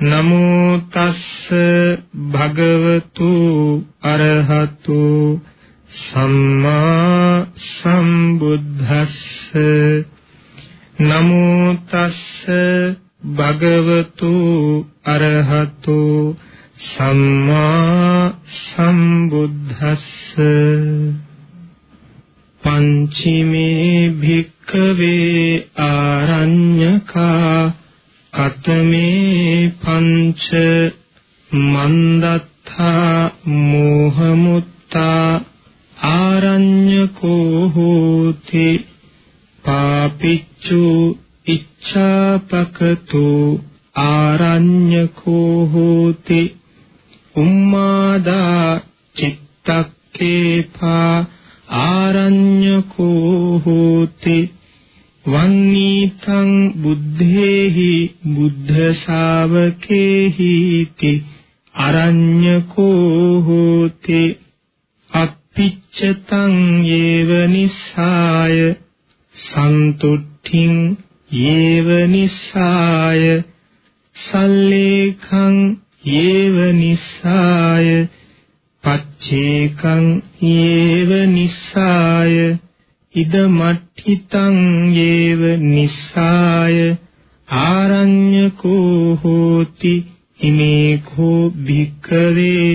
නමෝ තස්ස භගවතු අරහතු සම්මා සම්බුද්දස්ස. නමෝ තස්ස භගවතු අරහතු සම්මා සම්බුද්දස්ස. පංචීමේ භික්ඛවේ ආරඤ්‍යකා කතමේ පංච මන්දත්තා මෝහමුත්තා ආරඤ්‍යකෝ හෝති පාපිච්චු ඉච්ඡාපකතු ආරඤ්‍යකෝ හෝති උම්මාදා චිත්තක්කේපා ආරඤ්‍යකෝ හෝති වන්නීතං බුद्धේහි බුද්ධ ශාවකේහි ති අරඤ්‍යකෝ හෝති පිච්ඡතං යේව නිස්සාය සන්තුට්ඨින් යේව නිස්සාය සල්ලේඛං යේව නිස්සාය පච්චේකං යේව නිස්සාය ඉදමට්ඨිතං යේව නිස්සාය ආරඤ්‍යකෝ හෝති ඉමේකෝ භික්ඛවේ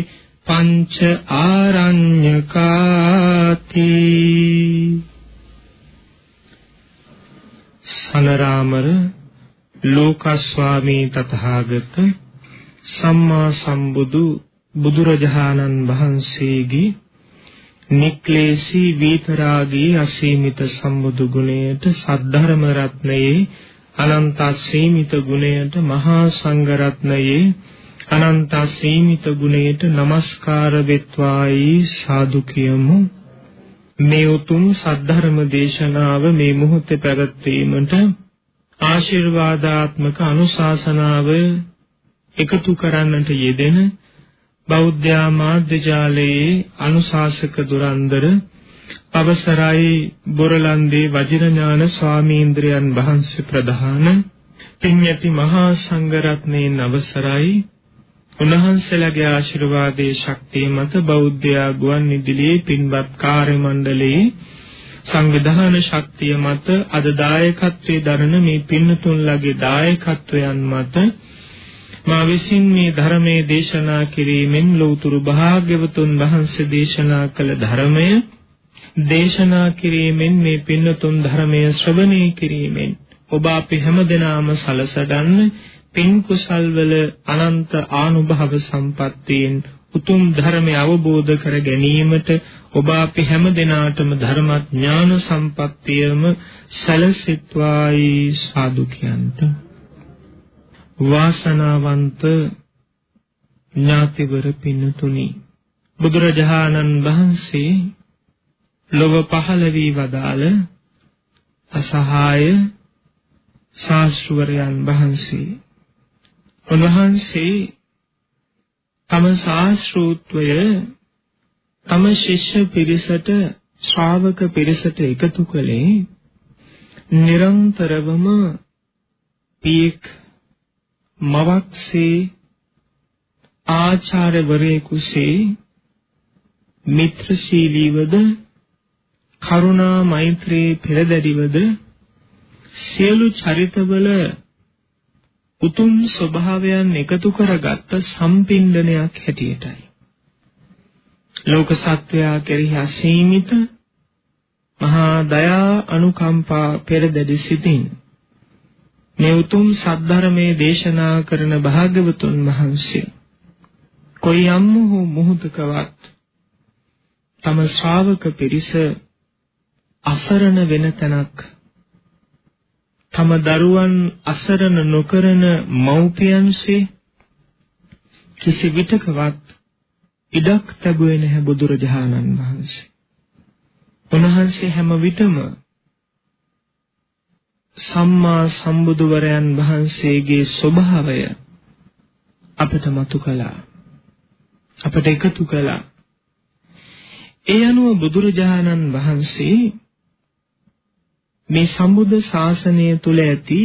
පංච ආරඤ්‍යකාති. සනරාමර ලෝකස්වාමී තථාගත සම්මා සම්බුදු බුදුරජාණන් වහන්සේගේ නික්ලේශී වීතරාගී අසීමිත සම්බුදු ගුණයට සද්ධර්ම රත්නයේ අනන්ත අසීමිත ගුණයට මහා සංඝ රත්නයේ අනන්ත සීමිත ගුණයට নমස්කාර වෙත්වායි සාදු කියමු. මේ උතුම් සද්ධර්ම දේශනාව මේ මොහොතේ පැවැත්වීමට ආශිර්වාදාත්මක අනුශාසනාව එකතු කරන්නට යෙදෙන බෞද්ධ මාධ්‍ය ජාලයේ අනුශාසක දුරන්දර අවසරයි බොරලන්දේ වජිරඥාන ස්වාමීන්ද්‍රයන් වහන්සේ ප්‍රධාන පින්යති මහා සංඝරත්නයන් අවසරයි. උන්වහන්සේලාගේ ආශිර්වාදයේ ශක්තිය මත බෞද්ධ ගුවන් විදුලියේ පින්වත් කාර්ය මණ්ඩලයේ සංවිධාන ශක්තිය මත අද දායකත්වයේ දරන මේ පින්නතුන්ලගේ දායකත්වයන් මත මා විසින් මේ ධර්මයේ දේශනා කිරීමෙන් ලෞතුරු භාග්‍යවතුන් වහන්සේ දේශනා කළ ධර්මය දේශනා කිරීමෙන් මේ පින්නතුන් ධර්මය ශ්‍රවණය කිරීමෙන් ඔබ අපි හැමදෙනාම සලසඩන්න පින් කුසල් වල අනන්ත ආනුභව සම්පත්තියෙන් උතුම් ධර්මය අවබෝධ කර ගැනීමට ඔබ අපි හැම දිනාටම ධර්මඥාන සම්පත්තියම සැලසෙත්වායි සාදු කියන්ට. වාසනාවන්ත ඥාතිවර පින්තුනි බුදුරජාණන් වහන්සේ ලොව පහළ වී වදාළ අසහාය ශාස්ත්‍රවරයන් වහන්සේ. උන්වහන්සේ තම ශාස්ත්‍රූත්වය තම ශිෂ්‍ය පිරිසට ශ්‍රාවක පිරිසට එකතු කළේ නිරන්තරවම පියෙක් මවක්සේ ආචාර්යවරයෙකුසේ මිත්‍රශීලීවද කරුණා මෛත්‍රී පෙරදරිවද සියලු චරිතවල උතුම් ස්වභාවයන් එකතු කරගත්ත සම්පින්ඩනයක් හැටියටයි. ලෝක සත්වයා කෙරෙහි අසීමිත මහා දයා අනුකම්පා පෙරදැඩි සිටින් මේ උතුම් සද්ධර්මයේ දේශනා කරන භාග්‍යවතුන් වහන්සේ කොයි යම් මොහොතකවත් තම ශ්‍රාවක පිරිස අසරණ වෙන තැනක් තම දරුවන් අසරණ නොකරන මව්පියන්සේ කිසි විටකවත් ඉඩක් ලැබුවේ නැහැ බුදුරජාණන් වහන්සේ. උන්වහන්සේ හැම විටම සම්මා සම්බුදුවරයන් වහන්සේගේ ස්වභාවය අපට මතු කළා. අපට එකතු කළා. ඒ අනුව බුදුරජාණන් වහන්සේ මේ සම්බුද්ධ ශාසනය තුල ඇති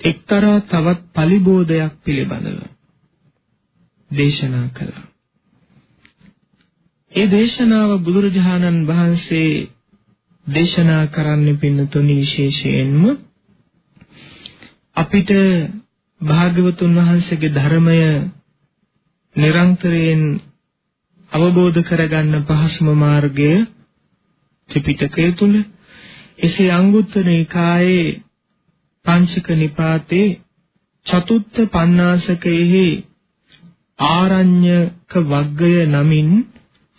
එක්තරා තවත් පලිබෝධයක් පිළිබඳව දේශනා කළා. ඒ දේශනාව බුදුරජාණන් වහන්සේ දේශනා කරන්න පින්නතුනි විශේෂයෙන්ම අපිට භාග්‍යවතුන් වහන්සේගේ ධර්මය නිරන්තරයෙන් අවබෝධ කරගන්න පහසුම මාර්ගය ත්‍රිපිටකය තුල එසේ අංගුත්තර නිකායේ පංචක නිපාතේ චතුත්ථ පඤ්ඤාසකයේ ආරඤ්‍යක වග්ගය නමින්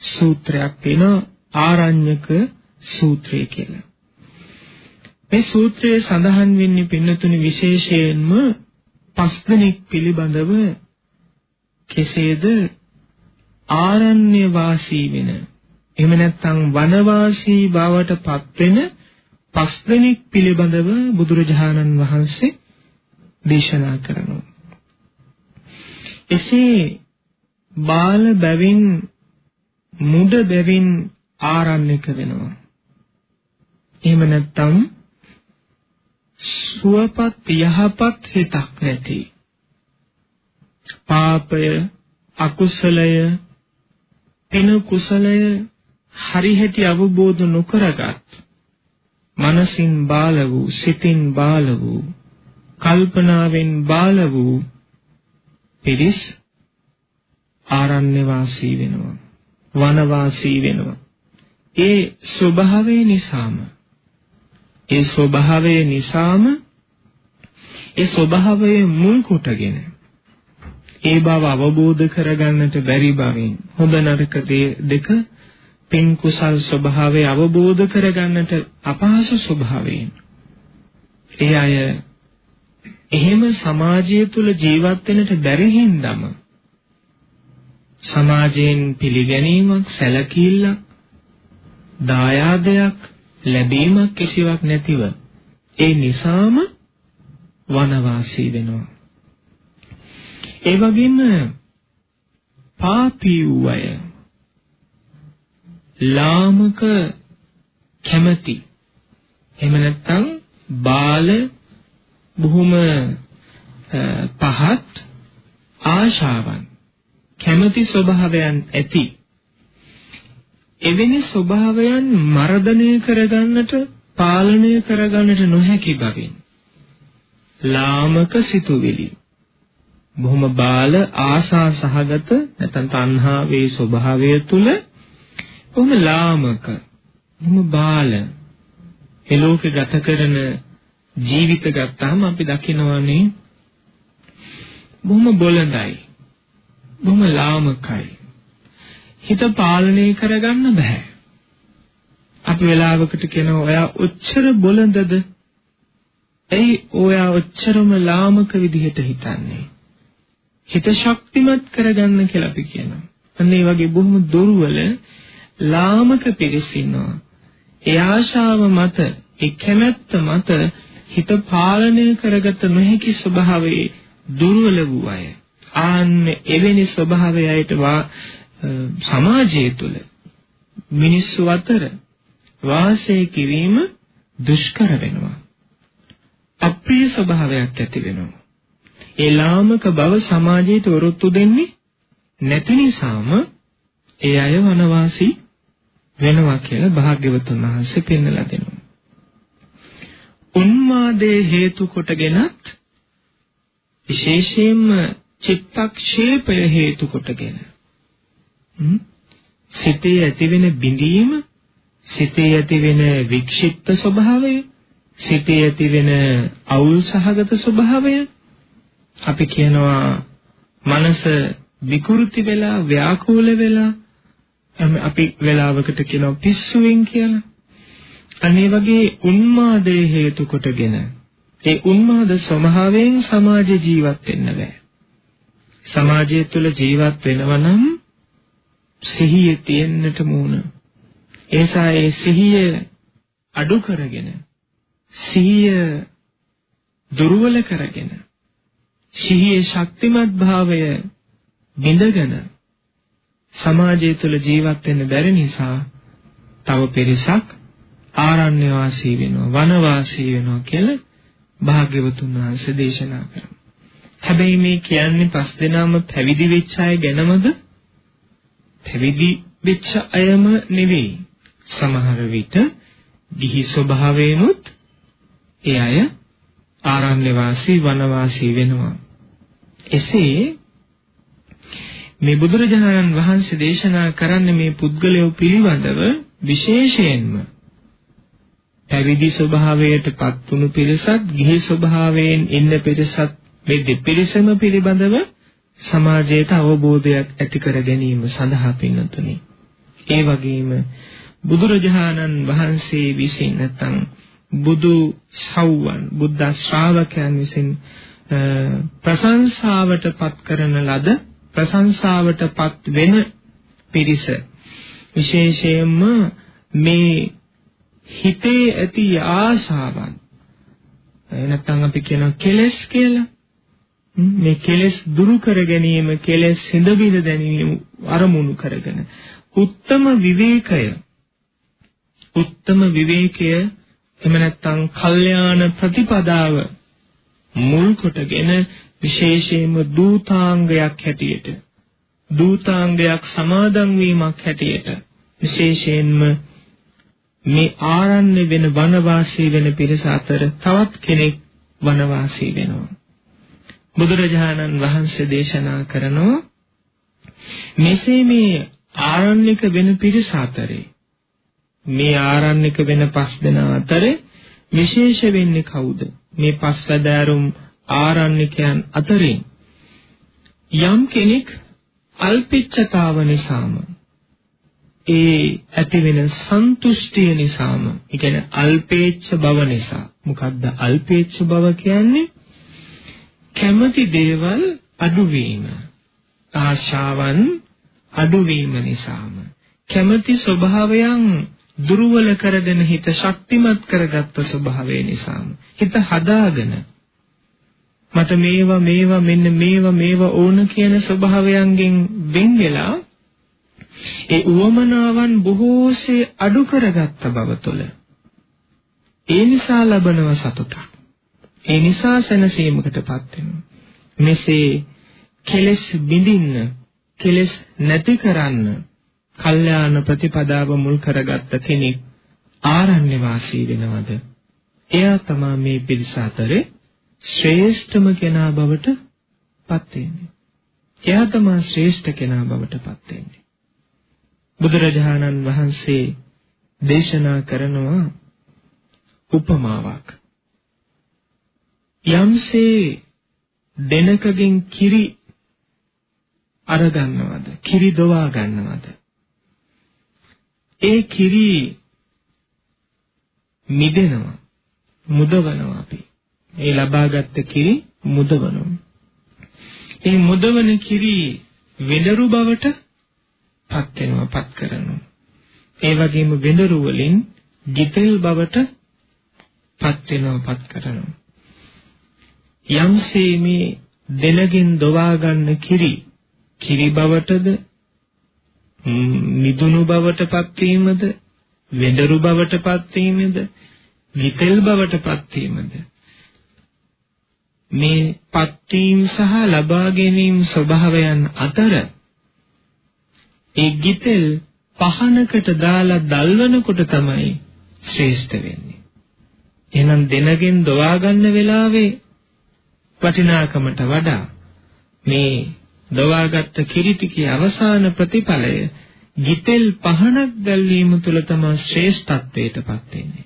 සූත්‍රයක් තියෙනවා ආරඤ්‍යක සූත්‍රය කියලා. මේ සූත්‍රයේ සඳහන් වෙන්නේ පින්නතුනි විශේෂයෙන්ම පස් දෙනෙක් පිළිබඳව කෙසේද ආරණ්‍ය වාසී වෙන එහෙම නැත්නම් වනවාසී බවට පත්වෙන පස් දෙනෙක් පිළිබඳව බුදුරජාණන් වහන්සේ දේශනා කරනවා. එසේ බාල බැවින් මුඩ බැවින් ආරණ්‍යක වෙනවා. එහෙම නැත්නම් සුවපත් යහපත් හිතක් නැති. පාපය අකුසලය පින කුසලය හරිහැටි අවබෝධ නොකරගත් මනසින් බාල වූ සිතින් බාල වූ කල්පනාවෙන් බාල වූ පිරිස් ආරණ්‍ය වාසී වෙනවා වන වාසී වෙනවා. ඒ ස්වභාවය නිසාම ඒ ස්වභාවය නිසාම ඒ ස්වභාවය මුල් කොටගෙන ඒ බව අවබෝධ කරගන්නට බැරි බවින් හොඳ නරක දෙක පින් කුසල් ස්වභාවය අවබෝධ කරගන්නට අපහසු ස්වභාවයෙන්. ඒ අය එහෙම සමාජය තුල ජීවත් වෙන්නට බැරි හින්දාම සමාජයෙන් පිළිගැනීමක් සැලකිල්ලක් දායාදයක් ලැබීමක් කිසිවක් නැතිව ඒ නිසාම වනවාසී වෙනවා. ඒ වගේම පාපී වූ අය ලාමක කැමැති එහෙම නැත්නම් බාල බොහොම පහත් ආශාවන් කැමැති ස්වභාවයන් ඇති එවැනි ස්වභාවයන් මර්ධනය කරගන්නට පාලනය කරගන්නට නොහැකි බවින් ලාමක සිතුවිලි. බොහොම බාල ආශා සහගත නැත්නම් තණ්හාවේ ස්වභාවය තුල බොහොම ලාමක බොහොම බාල ඒ ලෝකේ ගත කරන ජීවිත ගත්තාම අපි දකිනවානේ බොහොම බොළඳයි බොහොම ලාමකයි. හිත පාලනය කරගන්න බෑ අපි වෙලාවකට කියනවා ඔයා ඔච්චර බොළඳද ඇයි ඔයා ඔච්චරම ලාමක විදිහට හිතන්නේ හිත ශක්තිමත් කරගන්න කියලා අපි කියනවා. අන්න ඒ වගේ බොහොම දුර්වල ලාමක පිරිස ඉන්නවා. ඒ ආශාව මත, ඒ කැමැත්ත මත හිත පාලනය කරගත නොහැකි ස්වභාවයේ දුර්වල වූ අය. ආන්න එවැනි ස්වභාවයයට සමාජය තුළ මිනිස්සු අතර වාසය කිරීම දුෂ්කර වෙනවා. අප්‍රිය ස්වභාවයක් ඇති වෙනවා. ඒ ලාමක බව සමාජයට වරොත්තු දෙන්නේ නැති නිසාම ඒ අය වනවාසී වෙනවා කියලා භාග්‍යවතුන් වහන්සේ පෙන්වලා දෙනවා. උන්මාදයේ හේතු කොටගෙනත් විශේෂයෙන්ම චිත්තක්ෂේපය හේතු කොටගෙන සිතේ ඇතිවෙන බිඳීම, සිතේ ඇතිවෙන වික්ෂිප්ත ස්වභාවය, සිතේ ඇතිවෙන අවුල් සහගත ස්වභාවය අපි කියනවා මනස විකෘති වෙලා ව්‍යාකූල වෙලා අපි වෙලාවකට කියනවා පිස්සුවෙන් කියලා. අනේ වගේ උන්මාදයේ හේතු කොටගෙන ඒ උන්මාද ස්වභාවයෙන් සමාජ ජීවත් වෙන්න බෑ. සමාජය තුළ ජීවත් වෙනවා නම් සිහිය තියෙන්නට ඕන. ඒසා ඒ සිහිය අඩු කරගෙන සිහිය දුර්වල කරගෙන සිහියේ ශක්තිමත් භාවය බිඳගෙන සමාජය තුළ ජීවත් වෙන්න බැරි නිසා තව පිරිසක් ආරණ්‍ය වාසී වෙනවා වන වාසී වෙනවා කියලා භාග්‍යවතුන් වහන්සේ දේශනා කරනවා. හැබැයි මේ කියන්නේ පස් දෙනාම පැවිදි වෙච්ච අය ගැනමද? පැවිදි වෙච්ච අයම නෙවෙයි. සමහර විට ගිහි ස්වභාවයෙන්ුත් ඒ අය ආරණ්‍ය වාසී වන වාසී වෙනවා. එසේ මේ බුදුරජාණන් වහන්සේ දේශනා කරන්නේ මේ පුද්ගලයෝ පිළිබඳව විශේෂයෙන්ම පැවිදි ස්වභාවයට පත් වුණු පිරිසත් ගිහි ස්වභාවයෙන් ඉන්න පිරිසත් මේ දෙපිරිසම පිළිබඳව සමාජයට අවබෝධයක් ඇති කර ගැනීම සඳහා පින්නතුනි. ඒ වගේම බුදුරජාණන් වහන්සේ විසින් නැත්නම් බුදු සව්වන් බුද්ධ ශ්‍රාවකයන් විසින් ප්‍රශංසාවට පත් කරන ලද ප්‍රශංසාවට පත් වෙන පිරිස. විශේෂයෙන්ම මේ හිතේ ඇති ආශාවන්. නැත්නම් අපි කියන කෙලස් කියලා. මේ කෙලස් දුරු කර ගැනීම කෙලස් හිඳවිද දැනීම අරමුණු කරගෙන. උත්තම විවේකය. උත්තම විවේකය එහෙම නැත්නම් කල්යාණ ප්‍රතිපදාව මුල් කොටගෙන විශේෂයෙන්ම දූතාංගයක් හැටියට දූතාංගයක් සමාදන් වීමක් හැටියට විශේෂයෙන්ම මේ ආරණ්‍ය වෙන වනවාසී වෙන පිරිස අතර තවත් කෙනෙක් වනවාසී වෙනවා. බුදුරජාණන් වහන්සේ දේශනා කරනවා මෙසේ මේ ආරණ්‍යක වෙන පිරිස අතරේ මේ ආරණ්‍යක වෙන පස් දෙනා අතරේ විශේෂ වෙන්නේ කවුද? මේ පස්වැදෑරුම් ආරණ්‍යකයන් අතරින් යම් කෙනෙක් අල්පිච්ඡතාව නිසාම ඒ ඇතිවෙන සන්තුෂ්ටිය නිසාම ඒ කියන්නේ අල්පේච්ඡ බව නිසා. මොකද්ද අල්පේච්ඡ බව කියන්නේ? කැමති දේවල් අඩුවීම. ආශාවන් අඩුවීම නිසාම. කැමති ස්වභාවයන් දුර්වල කරගෙන හිත ශක්තිමත් කරගත්ත ස්වභාවය නිසාම. හිත හදාගෙන මට මේවා මේවා මෙන්න මේවා මේවා ඕන කියන ස්වභාවයන්ගෙන් වෙන් වෙලා ඒ උවමනාවන් බොහෝසේ අඩු කරගත්ත බව තුළ. ඒ නිසා ලබනව සතුටක්. ඒ නිසා සැනසීමකටපත් වෙනවා. මෙසේ කෙලෙස් බිඳින්න, කෙලෙස් නැති කරන්න, කල්යාණ ප්‍රතිපදාව මුල් කරගත්ත කෙනෙක් ආරණ්‍ය වාසී වෙනවද? එයා තමයි මේ පිරිස අතරේ ශ්‍රේෂ්ඨම කෙනා බවට පත් වෙන්නේ. එයා තමයි ශ්‍රේෂ්ඨ කෙනා බවට පත් වෙන්නේ. බුදුරජාණන් වහන්සේ දේශනා කරනවා උපමාවක්. යම්සේ දෙනකගෙන් කිරි අරගන්නවද? කිරි දොවා ගන්නවද? ඒ කිරි මිදෙනවා මුදවනවා අපි. ඒ ලබාගත් කිරි මුදවනවා. ඒ මුදවන කිරි වෙඬරු බවට පත් වෙනවා පත් කරනවා. ඒ වගේම වෙඬරු වලින් ගිතෙල් බවට පත් වෙනවා පත් කරනවා. යම්සේ මේ දෙලගෙන් දොවා ගන්න කිරි කිරි බවටද මිදුණු බවටපත් වීමද වෙඬරු බවටපත් වීමද විතෙල් බවටපත් වීමද මේ පත්වීම සහ ලබා ගැනීම ස්වභාවයන් අතර ඒ ගිතෙල් පහනකට දාලා දල්වනකොට තමයි ශ්‍රේෂ්ඨ වෙන්නේ. එහෙනම් දෙනගෙන් දොවා ගන්න වෙලාවේ වටිනාකමට වඩා මේ දවාගත් කිරිටිකේ අවසාන ප්‍රතිඵලය ගිතෙල් පහනක් දැල්වීම තුළ තමයි ශ්‍රේෂ්ඨත්වයටපත් වෙන්නේ.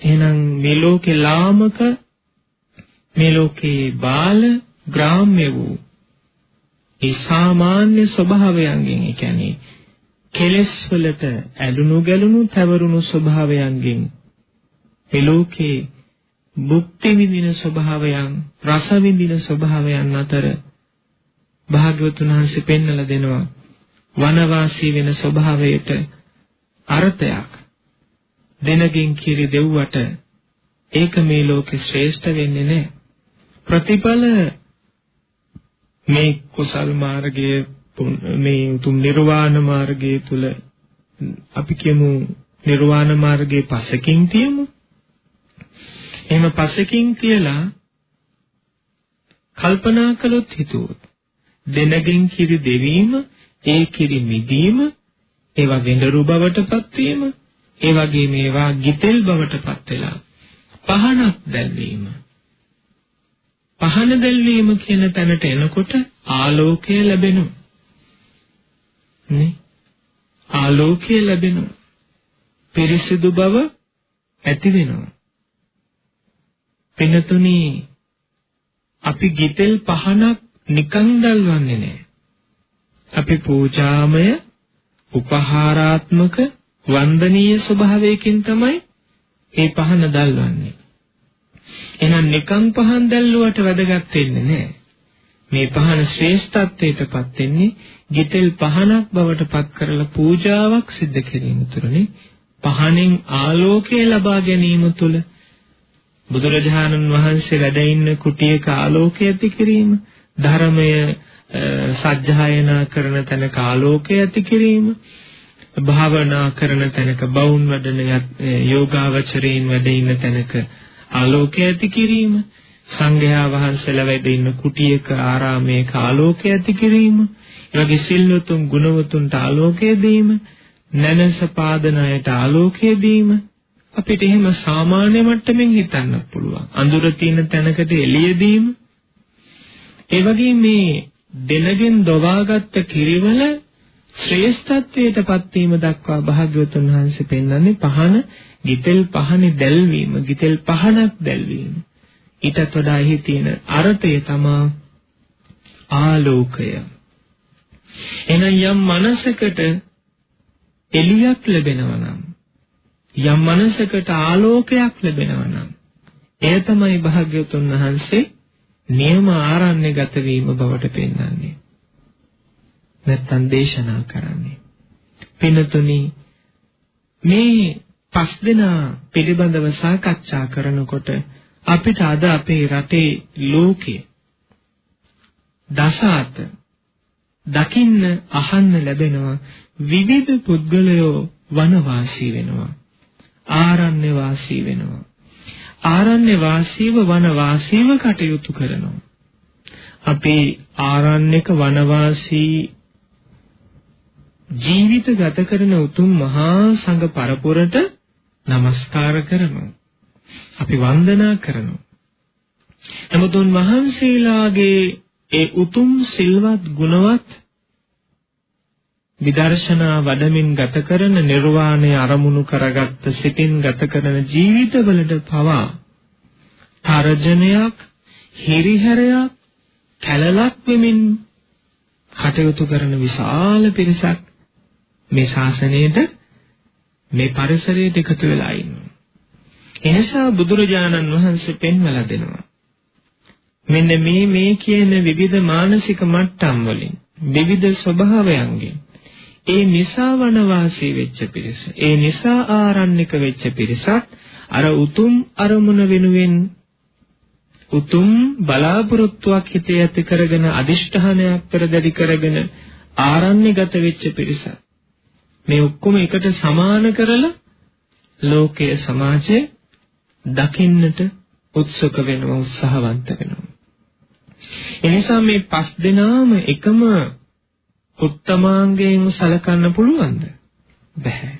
එහෙනම් මේ ලෝකේ ලාමක මේ ලෝකේ බාල ග්‍රාම්‍ය වූ ඒ සාමාන්‍ය ස්වභාවයන්ගෙන් ඒ කියන්නේ කෙලෙස් වලට ඇලුණු ගැලුණු තවරුණු ස්වභාවයන්ගෙන් මේ ලෝකේ භුක්ති විඳින ස්වභාවයන් රස විඳින ස්වභාවයන් අතර භාග්‍යවතුන් වහන්සේ පෙන්වලා දෙනවා. වනවාසී වෙන ස්වභාවයට අර්ථයක්. දෙනකින් කිරි දෙව්වට ඒක මේ ලෝකේ ශ්‍රේෂ්ඨ වෙන්නේ නැහැ ප්‍රතිඵල මේ කුසල් මාර්ගයේ මේ උතුම් නිර්වාණ මාර්ගයේ තුල අපි කියමු නිර්වාණ මාර්ගයේ පසකින් තියමු. එහෙම පසකින් කියලා කල්පනා කළොත් හිතුවොත් දෙනගෙන් කිරි දෙවීම ඒ කිරි මිදීම ඒවා වෙඬරු බවටපත් වීම ඒ වගේ මේවා ගිතෙල් බවටපත් වෙලා පහනක් දැල්වීම. පහන දැල්වීම කියන තැනට එනකොට ආලෝකය ලැබෙනවා. නේ? ආලෝකය ලැබෙනවා. පිරිසිදු බව ඇති වෙනවා. පිනතුනි අපි ගිතෙල් පහනක් නිකන් දැල්වන්නේ නැහැ අපි පූජාමය උපහාරාත්මක වන්දනීය ස්වභාවයකින් තමයි මේ පහන දැල්වන්නේ. එහෙනම් නිකන් පහන් දැල්ලුවට වැදගත් වෙන්නේ නැහැ. මේ පහන ශ්‍රේෂ්ඨත්වයටපත් වෙන්නේ ගිතෙල් පහනක් බවට පත් කරලා පූජාවක් සිද්ධ කිරීම තුළනේ පහනෙන් ආලෝකය ලබා ගැනීම තුළ බුදුරජාණන් වහන්සේ වැඩ ඉන්න කුටියක ආලෝකය ඇති කිරීම ධර්මය සජ්ජායනා කරන තැනක ආලෝකය ඇති කිරීම භාවනා කරන තැනක බවුන් වැඩන යෝගාවචරයෙන් වැඩ ඉන්න තැනක ආලෝකය ඇති කිරීම සංඝයා වහන්සේලා වැඩ ඉන්න කුටියක ආරාමයක ආලෝකය ඇති කිරීම එවැගේ සිල්වතුන් ගුණවතුන්ට ආලෝකය දීම නැනස පාදනයට ආලෝකය දීම අපිට එහෙම සාමාන්‍ය මට්ටමින් හිතන්න පුළුවන්. අඳුර තියෙන තැනකට එළිය දීම. ඒ වගේ මේ දෙනගෙන් දොවාගත්ත කිරිවල ශ්‍රේෂ්ඨත්වයටපත් වීම දක්වා භාග්‍යවතුන් වහන්සේ පෙන්වන්නේ පහන ගිතෙල් පහනේ දැල්වීම ගිතෙල් පහනක් දැල්වීම. ඊටත් වඩා එහි තියෙන අර්ථය තමා ආලෝකය. එනම් යම් මනසකට එළියක් ලැබෙනවා නම් යම් මනසකට ආලෝකයක් ලැබෙනවා නම් එය තමයි භාග්‍යවතුන් වහන්සේ නියම ආරණ්‍ය ගත වීම බවට පෙන්වන්නේ. නැත්තම් දේශනා කරන්නේ. පිනතුනි මේ පස් දෙනා පිළිබඳව සාකච්ඡා කරනකොට අපිට අද අපේ රටේ ලෝකේ දසාත දකින්න අහන්න ලැබෙනවා විවිධ පුද්ගලයෝ වනවාසී වෙනවා ආරණ්‍ය වාසී වෙනවා ආරණ්‍ය වාසීව වන වාසීව කටයුතු කරනවා. අපේ ආරණ්‍යක වනවාසී ජීවිත ගත කරන උතුම් මහා සංඝ පරපුරට নমස්කාර කරනවා. අපි වන්දනා කරනවා. නමුත් වහන්සේලාගේ ඒ උතුම් සිල්වත් ගුණවත් විදර්ශනා වඩමින් ගත කරන නිර්වාණය අරමුණු කරගත්ත සිතින් ගත කරන ජීවිතවලට පවා තරජනයක් හිරිහැරයක් කැලලක් වෙමින් කටයුතු කරන විශාල පිරිසක් මේ ශාසනයට මේ පරිසරයට එකතු වෙලා ඉන්නවා. එනිසා බුදුරජාණන් වහන්සේ පෙන්වලා දෙනවා. මෙන්න මේ මේ කියන විවිධ මානසික මට්ටම් වලින් විවිධ ස්වභාවයන්ගෙන් ඒ නිසා වනවාසී වෙච්ච පිරිස, ඒ නිසා ආරණ්‍යක වෙච්ච පිරිසත් අර උතුම් අරමුණ වෙනුවෙන් උතුම් බලාපොරොත්තුවක් හිතේ ඇති කරගෙන අදිෂ්ඨානයක් පෙරදැඩි කරගෙන ආරණ්‍යගත වෙච්ච පිරිස. මේ ඔක්කොම එකට සමාන කරලා ලෝකයේ සමාජයේ දකින්නට උත්සුක වෙනවා උත්සාහවන්ත වෙනවා. එනිසා මේ පස් දෙනාම එකම උත්තමාංගයෙන් සලකන්න පුළුවන්ද? බැහැ.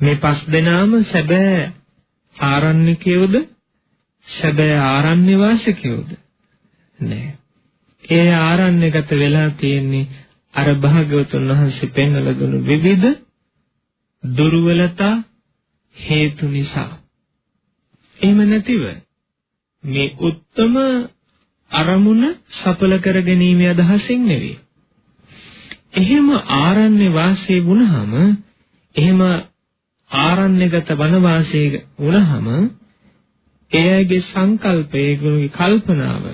මේ පස් දෙනාම සැබෑ ආරණ්‍යකයෝද? සැබෑ ආරණ්‍ය වාසිකයෝද? නෑ. ඒ ආරණ්‍යගත වෙලා තියෙන්නේ අර භාග්‍යවතුන් වහන්සේ පෙන්වලා දුණු විවිධ දුර්වලතා හේතු නිසා එහෙම නැතිව මේ උත්තම අරමුණ සඵල කර ගැනීම අදහසින් නෙවෙයි. එහෙම ආරණ්‍ය වාසී වුණාම එහෙම ආරණ්‍යගත වන වාසී වුණාම එයාගේ සංකල්පයේ කල්පනාව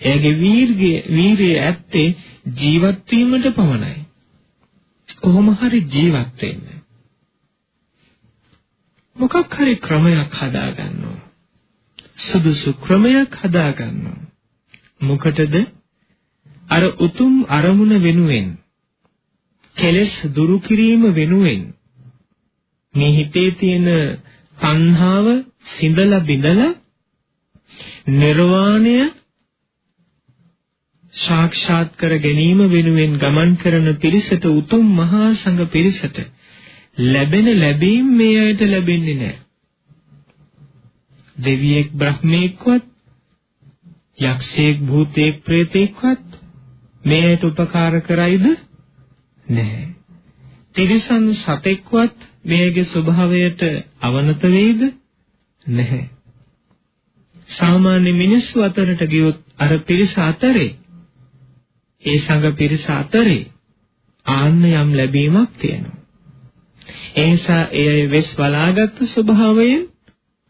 එයාගේ වීර්ය වීරිය ඇත්තේ ජීවත් වීමට පමණයි. කොහොම හරි ජීවත් වෙන්න. මොකක් හරි ක්‍රමයක් හදා ගන්නවා. සුදුසු ක්‍රමයක් හදා ගන්නවා. මොකටද? අර උතුම් අරමුණ වෙනුවෙන් කෙලෙස් දුරු කිරීම වෙනුවෙන් මේ හිතේ තියෙන තණ්හාව සිඳලා බිඳලා නිර්වාණය සාක්ෂාත් කර ගැනීම වෙනුවෙන් ගමන් කරන පිරිසට උතුම් මහා සංඝ පිරිසට ලැබෙන ලැබීම් මේ අයට ලැබෙන්නේ නැහැ. දෙවියෙක් බ්‍රහ්මයෙක්වත් යක්ෂයෙක් භූතයෙක් ප්‍රේතයෙක්වත් මේ අයට උපකාර කරයිද නැහැ. තිරිසන් සතෙක්වත් මේගේ ස්වභාවයට අවනත වෙයිද නැහැ. සාමාන්‍ය මිනිස්සු අතරට ගියොත් අර පිරිස අතරේ ඒ සංඝ පිරිස අතරේ ආන්න යම් ලැබීමක් තියෙනවා. ඒ නිසා ඒ වෙස් බලාගත් ස්වභාවයෙන්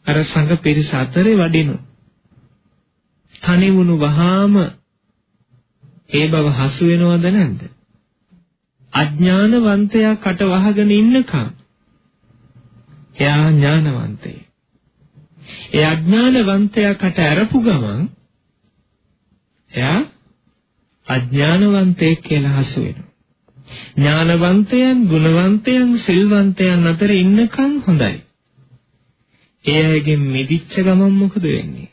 අර සංඝ පිරිස අතරේ වඩිනු. තනි වුණු වහාම ඒ බව හසු වෙනවද නැද්ද? අඥානවන්තයා කට වහගෙන ඉන්නකම් එයා ඥානවන්තයෙක්. ඒ අඥානවන්තයා කට අරපු ගමන් එයා අඥානවන්තයෙක් කියලා හසු වෙනවා. ඥානවන්තයන්, ගුණවන්තයන්, සිල්වන්තයන් අතර ඉන්නකම් හොඳයි. ඒ අයගෙන් මිදිච්ච ගමන් මොකද වෙන්නේ?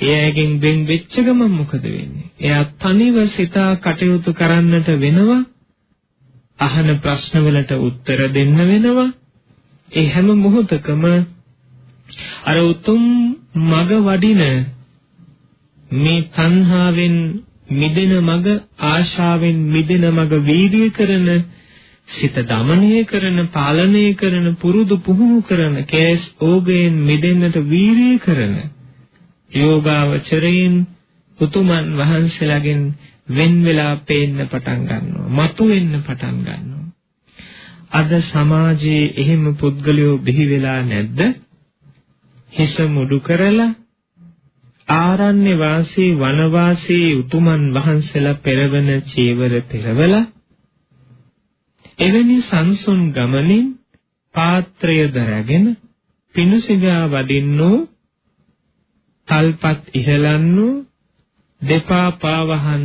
ඒ අයගෙන් වෙන් වෙච්ච ගමන් මොකද වෙන්නේ? එයා තනිව සිතා කටයුතු කරන්නට වෙනවා. අහන ප්‍රශ්නවලට උත්තර දෙන්න වෙනවා. ඒ හැම මොහොතකම අර උතුම් මග වඩින මේ තණ්හාවෙන් මිදෙන මග ආශාවෙන් මිදෙන මග වීර්ය කරන සිත দমনය කරන පාලනය කරන පුරුදු පුහුණු කරන කේස් ඕගෙන් මිදෙන්නට වීර්ය කරන යෝගාවචරයෙන් උතුමන් වහන්සේලාගෙන් වෙන් වෙලා පේන්න පටන් ගන්නවා. මතු වෙන්න පටන් ගන්නවා. අද සමාජයේ එහෙම පුද්ගලයෝ බිහි වෙලා නැද්ද? හිස මුඩු කරලා ආරණ්‍ය වාසී වන වාසී උතුමන් වහන්සේලා පෙරවන චීවර පෙරවලා එවැනි සංසුන් ගමනින් පාත්‍රය දරගෙන පිණුසිඟා වඩින්නෝ තල්පත් ඉහලන්නෝ දෙපා පාවහන්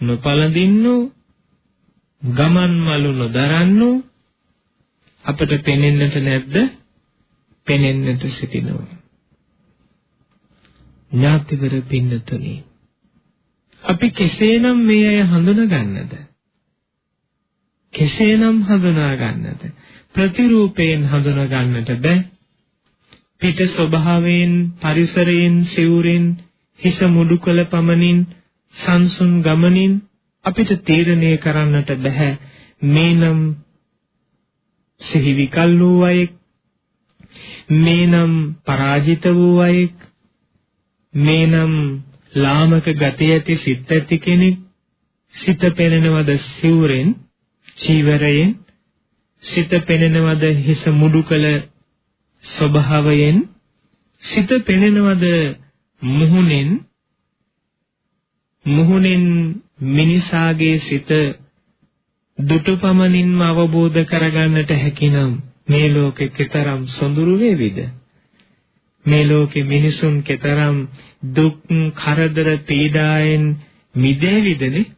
නොපලඳින්නෝ ගමන් මලු නොදරන්නෝ අපට පෙනෙන්නට නැද්ද? පෙනෙන්නට සිටිනවා. ඥාතිවර පින්නතුනි අපි කෙසේනම් මේ අය හඳුනගන්නද? කෙසේනම් හඳුනා ගන්නද ප්‍රතිරූපයෙන් හඳුනා ගන්නට බෑ. පිට ස්වභාවයෙන් පරිසරයෙන් සිවුරෙන් හිස මුඩු කළ පමණින් සංසුන් ගමනින් අපිට තීරණය කරන්නට බෑ මේනම් සිහි විකල් වූ අයෙක් මේනම් පරාජිත වූ අයෙක් මේනම් ලාමක ගතිය ඇති සිත් ඇති කෙනෙක් සිත පෙනෙනවද සිවුරෙන් චීවරයෙන් සිත පෙනෙනවද හිස මුඩු කළ ස්වභාවයෙන් සිත පෙනෙනවද මුහුණෙන් මුහුණෙන් මිනිසාගේ සිත දුටුපමණින්ම අවබෝධ කරගන්නට හැකිනම් මේ ලෝකෙ කෙතරම් සොඳුරු වේවිද? මේ ලෝකෙ මිනිසුන් කෙතරම් දුක් කරදර පීඩායෙන් මිදෙවිදනේ?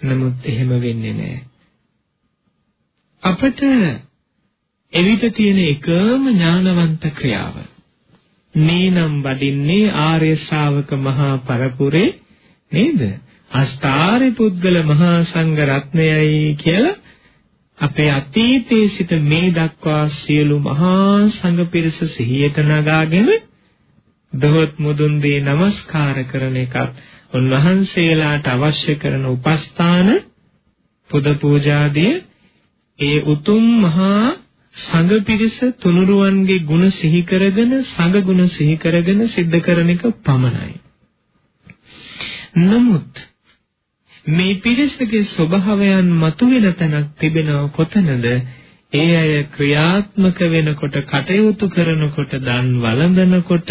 නමුත් එහෙම වෙන්නේ නැහැ. අපට එවිට තියෙන එකම ඥානවන්ත ක්‍රියාව මේ නම් වඩින්නේ ආර්ය ශ්‍රාවක මහා පරපුරේ නේද? අෂ්ටාරි පුද්ගල මහා සංඝ රත්නයයි කියලා අපේ අතීතයේ සිට මේ දක්වා සියලු මහා සංඝ පිරිස සිහියට නගාගෙන දොහොත් මුදුන් දී নমස්කාර කරන එකත් උන්වහන්සේලාට අවශ්‍ය කරන උපස්ථාන පුද පූජාදී ඒ උතුම් මහා සංඝ පිරිස තුනුරුවන්ගේ ගුණ සිහි කරගෙන සංඝ ගුණ සිහි කරගෙන සිද්ධ කරන එක පමණයි. නමුත් මේ පිරිසගේ ස්වභාවයන් මතුවෙන තැනක් තිබෙනව කොතනද? ඒ අය ක්‍රියාත්මක වෙනකොට කටයුතු කරනකොට දන් වළඳනකොට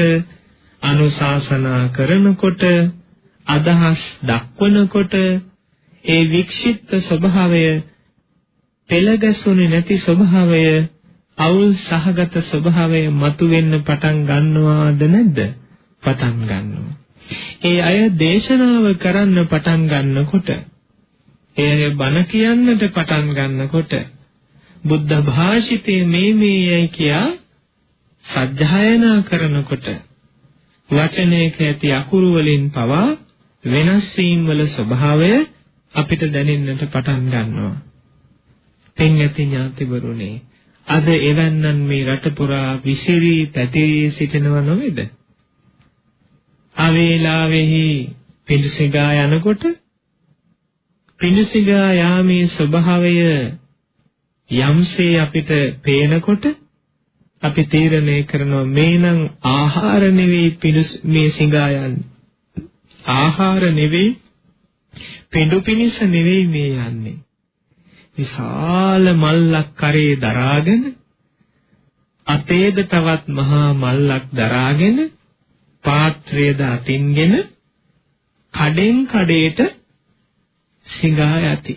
අනුශාසනා කරනකොට අදහස් දක්වනකොට ඒ වික්ෂිප්ත ස්වභාවය පෙළගැසුනේ නැති ස්වභාවය අවුල් සහගත ස්වභාවය මතුවෙන්න පටන් ගන්නවාද නැද්ද? පටන් ගන්නවා. ඒ අය දේශනාව කරන්න පටන් ගන්නකොට ඒ අය බණ කියන්නට පටන් ගන්නකොට බුද්ධ භාෂිතේ මේ මේයි කියා සජ්ජායනා කරනකොට වචනයක ඇති අකුරු වලින් පවා වෙනස් වීම වල ස්වභාවය අපිට දැනෙන්නට පටන් ගන්නවා. පෙන්යති ඥාතිවරුනි අද එවන්නන් මේ රට පුරා විසිරී පැතිරී සිටිනව නොවේද? අවේලාවෙහි පිළිසිගා යනකොට පිළිසිගා යාමේ ස්වභාවය යම්සේ අපිට පේනකොට අපි තීරණය කරනවා මේනම් ආහාර නෙවෙයි මේ සිඟා යන්නේ. ආහාර නෙවෙයි පිඬු පිනිස නෙවෙයි මේ යන්නේ. විශාල මල්ලක් කරේ දරාගෙන අතේද තවත් මහා මල්ලක් දරාගෙන පාත්‍රයේද අතින්ගෙන කඩෙන් කඩේට සිඟා යති.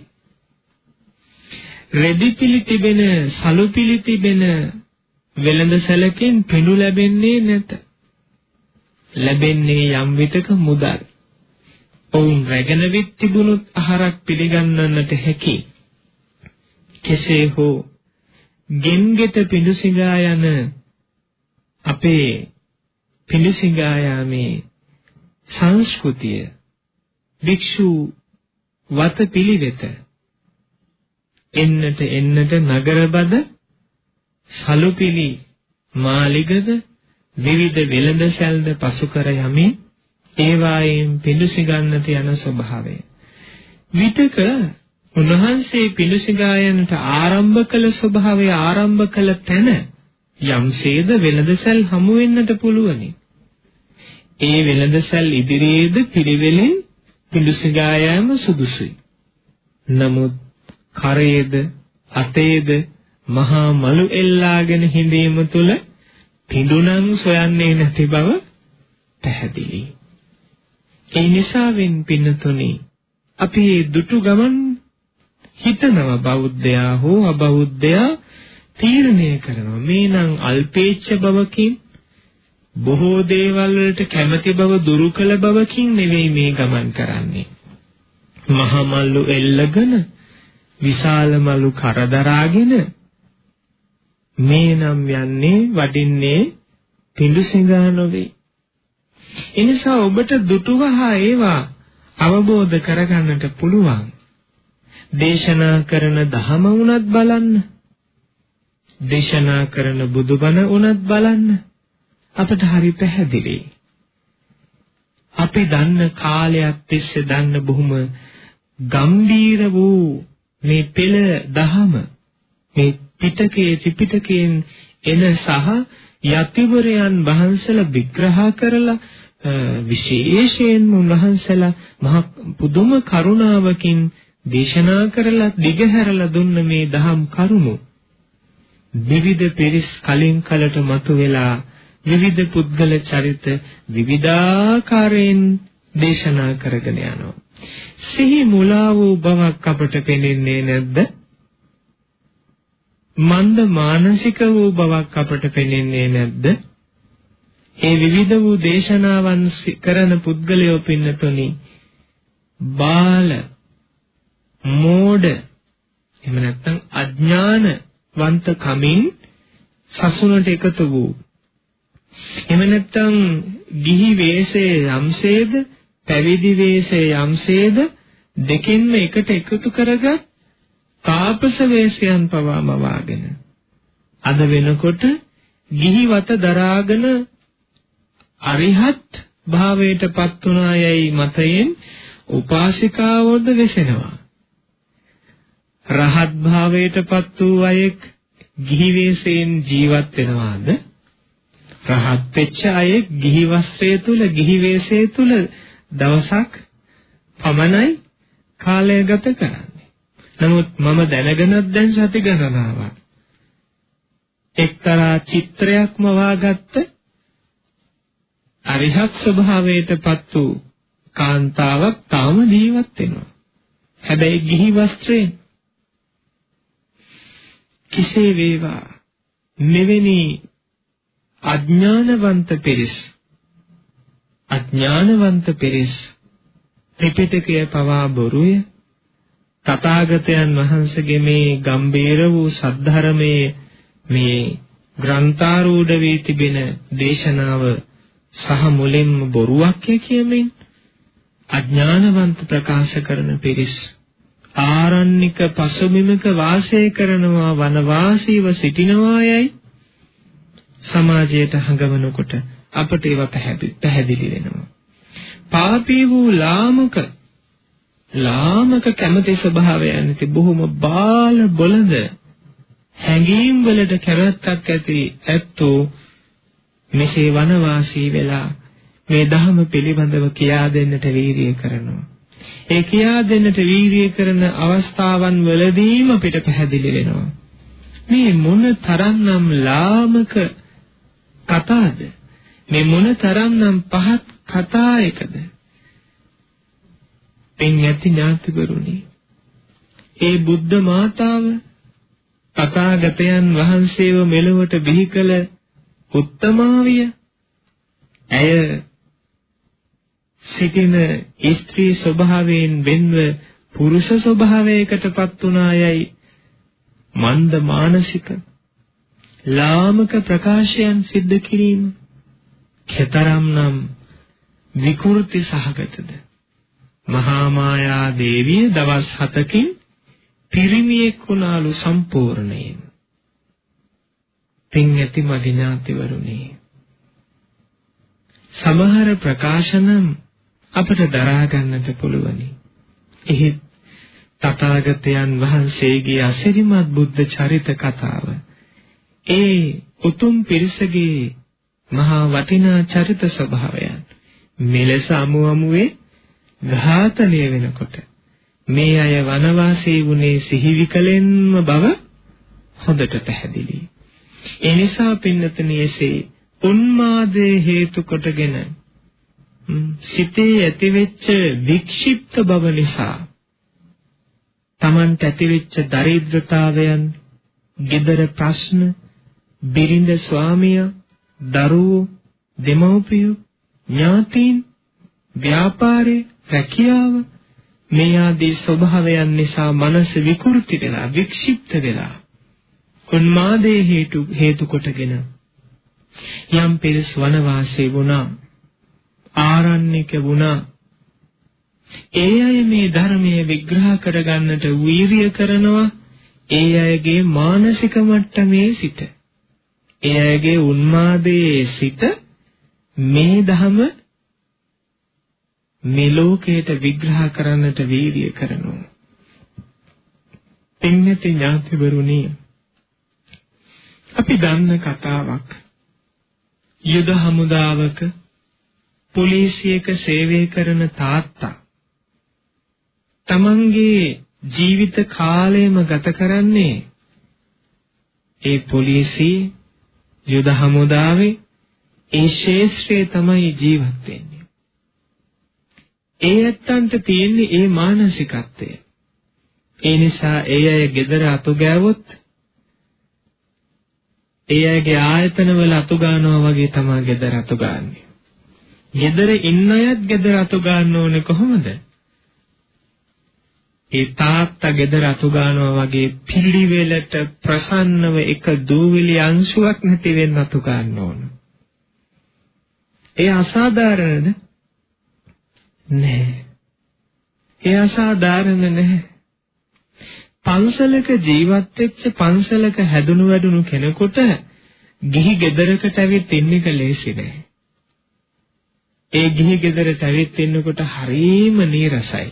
රෙදි පිලි තිබෙන සලු පිලි තිබෙන වෙළඳ සැලකින් පිඬු ලැබෙන්නේ නැත. ලැබෙන්නේ යම් විටක මුදල්. ඔවුන් රැගෙන විත් තිබුණොත් ආහාරක් පිළිගන්නන්නට හැකි. කෙසේ හෝ ගෙන්ගෙට පිඬුසිඟා යන අපේ පිඬුසිඟා යාමේ සංස්කෘතිය භික්ෂු වත පිළිවෙත එන්නට එන්නට නගරබද සලුපිලි මාලිගද විවිධ වෙළඳසැල්ද පසු කර යමින් ඒවායින් පිඬුසිඟන්නට යන ස්වභාවය. විතක උන්වහන්සේ පිඬුසිඟායනට ආරම්භ කළ ස්වභාවය ආරම්භ කළ තැන යම්සේද වෙළඳසැල් හමු වෙන්නට පුළුවනි. ඒ වෙළඳසැල් ඉදිරියේද පිළිවෙලින් පිඬුසිඟායම සුදුසුයි. නමුත් කරේද අතේද මහා මලු එල්ලාගෙන හිඳීම තුල පිඬුනම් සොයන්නේ නැති බව පැහැදිලි. ඒ නිසාවෙන් පින්නතුනි අපි මේ දුටු ගමන් හිතනවා බෞද්ධයා හෝ අබෞද්ධයා තීරණය කරනවා. මේ නම් අල්පේච්ඡ බවකින් බොහෝ දේවල් වලට කැමැති බව දුරු කළ බවකින් නෙවෙයි මේ ගමන් කරන්නේ. මහා මල්ලු එල්ලගෙන විශාල මලු කරදරාගෙන මේ නම් යන්නේ වඩින්නේ පිඬුසිඟා නොවේ. එනිසා ඔබට දුටුවහා ඒවා අවබෝධ කරගන්නට පුළුවන්. දේශනා කරන ධහම වුණත් බලන්න. දේශනා කරන බුදුබණ වුණත් බලන්න. අපට හරි පැහැදිලි. අපි දන්න කාලයක් තිස්සේ දන්න බොහොම ගම්බීර වූ මේ පෙළ දහම මේ පිටකයේ ත්‍රිපිටකයෙන් එන සහ යතිවරයන් වහන්සේලා විග්‍රහ කරලා විශේෂයෙන්ම උන්වහන්සේලා මහ පුදුම කරුණාවකින් දේශනා කරලා දිගහැරලා දුන්න මේ දහම් කරුණු විවිධ පිරිස් කලින් කලට මතුවෙලා විවිධ පුද්ගල චරිත විවිධාකාරයෙන් දේශනා කරගෙන යනවා. සිහි මුලා වූ බවක් අපට පෙනෙන්නේ නැද්ද? මන්ද මානසික වූ බවක් අපට පෙනෙන්නේ නැද්ද? ඒ විවිධ වූ දේශනාවන් කරන පුද්ගලයෝ පින්නතුනි බාල මෝඩ එහෙම නැත්නම් අඥානවන්ත කමින් සසුනට එකතු වූ. එහෙම නැත්නම් ගිහි වේශයේ යම්සේද පැවිදි වේශයේ යම්සේද දෙකින්ම එකට එකතු කරගත් තාපස වේශයන් පවාම වාගෙන. අද වෙනකොට ගිහි වත දරාගෙන අරිහත් භාවයටපත් වුණා යයි මතයෙන් උපාසිකාවෝද වෙසෙනවා. රහත් භාවයටපත් වූ අයෙක් ගිහි වෙස්යෙන් ජීවත් වෙනවාද? රහත් වෙච්ච අයෙක් ගිහි වස්ත්‍රය තුල ගිහි වෙස්ය තුල දවසක් පමණයි කාලය ගත කරන්නේ. නමුත් මම දැනගෙනත් දැන් සති ගණනාවක් එක්තරා චිත්‍රයක්ම වාගත්ත අරිහත් ස්වභාවයටපත් වූ කාන්තාවක් තාම ජීවත් වෙනවා. හැබැයි ගිහි වස්ත්‍රයෙන් කිසේ වේවා? මෙවැනි අඥානවන්ත පිරිස් අඥානවන්ත පිරිස් ත්‍රිපිටකය පවා බොරුය. තථාගතයන් වහන්සේගේ මේ ගම්බීර වූ සද්ධර්මයේ මේ ග්‍රන්ථාරූඪ වී තිබෙන දේශනාව සහ මුලින්ම බොරුවක් කියමින් අඥානවන්ත ප්‍රකාශ කරන පිරිස් ආරණ්‍යක පසුබිමක වාසය කරනවා වනවාසීව සිටිනවා යයි සමාජයට හඟවනකොට අපට ඒවා පැහැදිලි වෙනවා. පාපී වූ ලාමක ලාමක කැමැති ස්වභාවයන් ඇති බොහොම බාල බොළඳ හැඟීම් වලට කැමැත්තක් ඇති ඇත්තෝ මෙසේ වනවාසී වෙලා මේ ධහම පිළිබඳව කියා දෙන්නට වීරිය කරනවා. ඒ කියා දෙන්නට වීරිය කරන අවස්ථාවන් වලදීම අපිට පැහැදිලි වෙනවා. මේ මොන තරම්නම් ලාමක කතාද? මේ මොන තරම්නම් පහත් කතා එකද? පින්යති ඥාතිවරුනි. ඒ බුද්ධ මාතාව තථාගතයන් වහන්සේව මෙලොවට බිහි කළ උත්තමාවිය ඇය සිටින ස්ත්‍රී ස්වභාවයෙන් වෙන්ව පුරුෂ ස්වභාවයකටපත් වුණායයි මන්ද මානසික ලාමක ප්‍රකාශයන් සිද්ධ කිරීම කතරම්නම් විකෘති සහගතද? මහා මායා දේවිය දවස් 7කින් පිරිමියෙක් වුණාලු සම්පූර්ණයෙන්. පින් ඇති මදිනාතිවරුනි සමහර ප්‍රකාශනම් අපට දරා ගන්නට පුළුවනි. එහි තථාගතයන් වහන්සේගේ අසිරිමත් බුද්ධ චරිත කතාව ඒ උතුම් පිරිසගේ මහා වටිනා චරිත ස්වභාවයන් මෙලෙස අමු අමුවේ ඝාතනය වෙනකොට මේ අය වනවාසී වුණේ සිහිවිකලෙන්ම බව හොඳට පැහැදිලි. ඒ නිසා පින්නතනේ එසේ උන්මාදයේ හේතු කොටගෙන සිතේ ඇතිවෙච්ච වික්ෂිප්ත බව නිසා Tamanට ඇතිවෙච්ච දරිද්‍රතාවයන්, gedara ප්‍රශ්න, බිරිඳ ස්වාමියා, දරුවෝ, දෙමව්පියෝ, ඥාතීන්, ව්‍යාපාරේ, රැකියාව මේ ආදී ස්වභාවයන් නිසා මනස විකෘති වෙලා, වික්ෂිප්ත වෙලා උන්මාදයේ හේතු හේතු කොටගෙන යම් පිරිස් වනවාසී වුණා. ආරණ්‍යක වුණා. ඒ අය මේ ධර්මයේ විග්‍රහ කරගන්නට වීරිය කරනවා ඒ අයගේ මානසික මට්ටමේ සිට. ඒ අයගේ උන්මාදයේ සිට මේ ධම මේ ලෝකයට විග්‍රහ කරන්නට වීරිය කරනවා. පින්නති ඥාතිවරුනි අපි දන්න කතාවක් යුද හමුදාවක පොලිසියක සේවය කරන තාත්තා තමන්ගේ ජීවිත කාලයම ගත කරන්නේ ඒ පොලිසිය යුද හමුදාවේ ඒ ශේෂ්ත්‍රයේ තමයි ජීවත් වෙන්නේ. ඒ ඇත්තන්ට තියෙන්නේ ඒ මානසිකත්වය. ඒ නිසා ඒ අය gedara අතු ගෑවොත් ඒ අයගේ ආයතනවල අතු ගන්නවා වගේ තමයි gedara අතු ගන්නේ. ගෙදර ඉන්න අයත් ගෙදර අතු ගන්න ඕනේ කොහොමද? ඒ තාත්තා ගෙදර අතු ගන්නවා වගේ පිළිවෙලට ප්‍රසන්නව එක දූවිලි අංශුවක් නැති වෙන්න අතු ගන්න ඕන. ඒ අසාධාරණද? නෑ. ඒ අසාධාරණ නැහැ. පන්සලක ජීවත් වෙච්ච පන්සලක හැදුණු වැඩුණු කෙනෙකුට ගිහි ගෙදරකට ඇවිත් ඉන්න එක ලේසි නෑ. ඒ ගිහි ගෙදරට ඇවිත් ඉන්නකොට හරීම නීරසයි.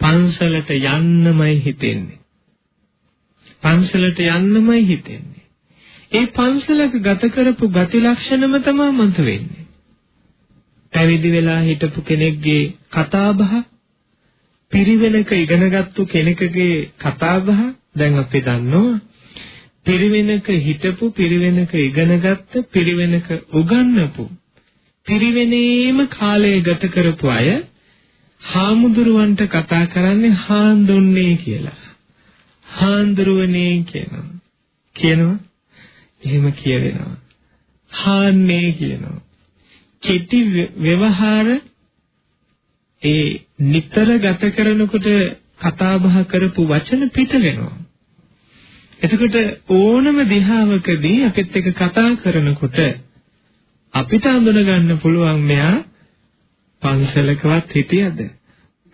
පන්සලට යන්නමයි හිතෙන්නේ. පන්සලට යන්නමයි හිතෙන්නේ. ඒ පන්සලක ගත කරපු ගති ලක්ෂණම තමයි මත වෙන්නේ. පැවිදි වෙලා හිටපු කෙනෙක්ගේ කතාබහ පිරිවෙනක ඉගෙනගත්තු කෙනෙකුගේ කතාබහ දැන් අපි දන්නවා පිරිවෙනක හිටපු පිරිවෙනක ඉගෙනගත්ත පිරිවෙනක උගන්වපු පිරිවෙනේම කාලය ගත කරපු අය හාමුදුරුවන්ට කතා කරන්නේ හාන්දුන්නේ කියලා. හාන්දුරුවනේ කියනවා. කියනවා. එහෙම කියවෙනවා. හාන්නේ කියනවා. කෙටි ව්‍යවහාර ඒ නිතර ගත කරනකොට කතා බහ කරපු වචන පිට වෙනවා. එතකොට ඕනම දිහාවකදී අපිත් එක්ක කතා කරනකොට අපිට අඳුන ගන්න පුළුවන් මෙයා පන්සලකවත් හිටියද?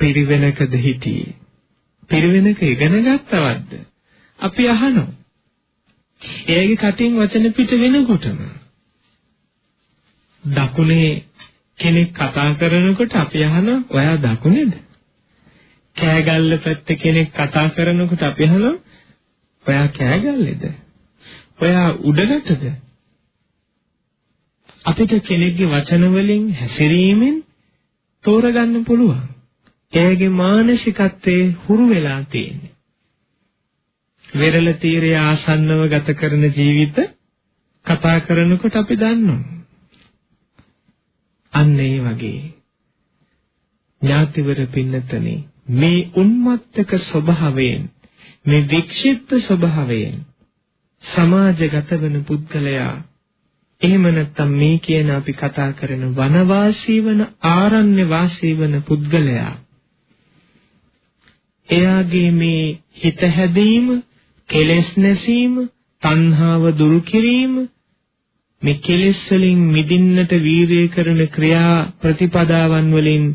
පිරිවෙනකද හිටියේ? පිරිවෙනක ඉගෙන ගත්තවත්ද? අපි අහනවා. එයාගේ කටින් වචන පිට වෙනකොටම දකුණේ කෙනෙක් කතා කරනකොට අපි අහනවා ඔයා දකුණේද? කෑගල්ල පැත්තේ කෙනෙක් කතා කරනකොට අපි අහනවා ඔයා කෑගල්ලේද? ඔයා උඩගටද? අපිට කෙනෙක්ගේ වචන වලින් හැසිරීමෙන් තෝරගන්න පුළුවන්. එයාගේ මානසිකත්වයේ හුරු වෙලා තියෙන්නේ. වෙරළ තීරයේ ආසන්නව ගත කරන ජීවිත කතා කරනකොට අපි දන්නවා. අන්න ඒ වගේ ඥාතිවර පින්නතනේ මේ උන්මත්තක ස්වභාවයෙන් මේ වික්ෂිප්ත ස්වභාවයෙන් සමාජගත වෙන පුද්ගලයා එහෙම නැත්නම් මේ කියන අපි කතා කරන වනවාසී වන ආරණ්‍ය වාසී වන පුද්ගලයා එයාගේ මේ හිත හැදීම කෙලෙස් නැසීම තණ්හාව දුරු කිරීම මේ කෙලෙස් වලින් මිදින්නට වීරිය කරන ක්‍රියා ප්‍රතිපදාවන් වලින්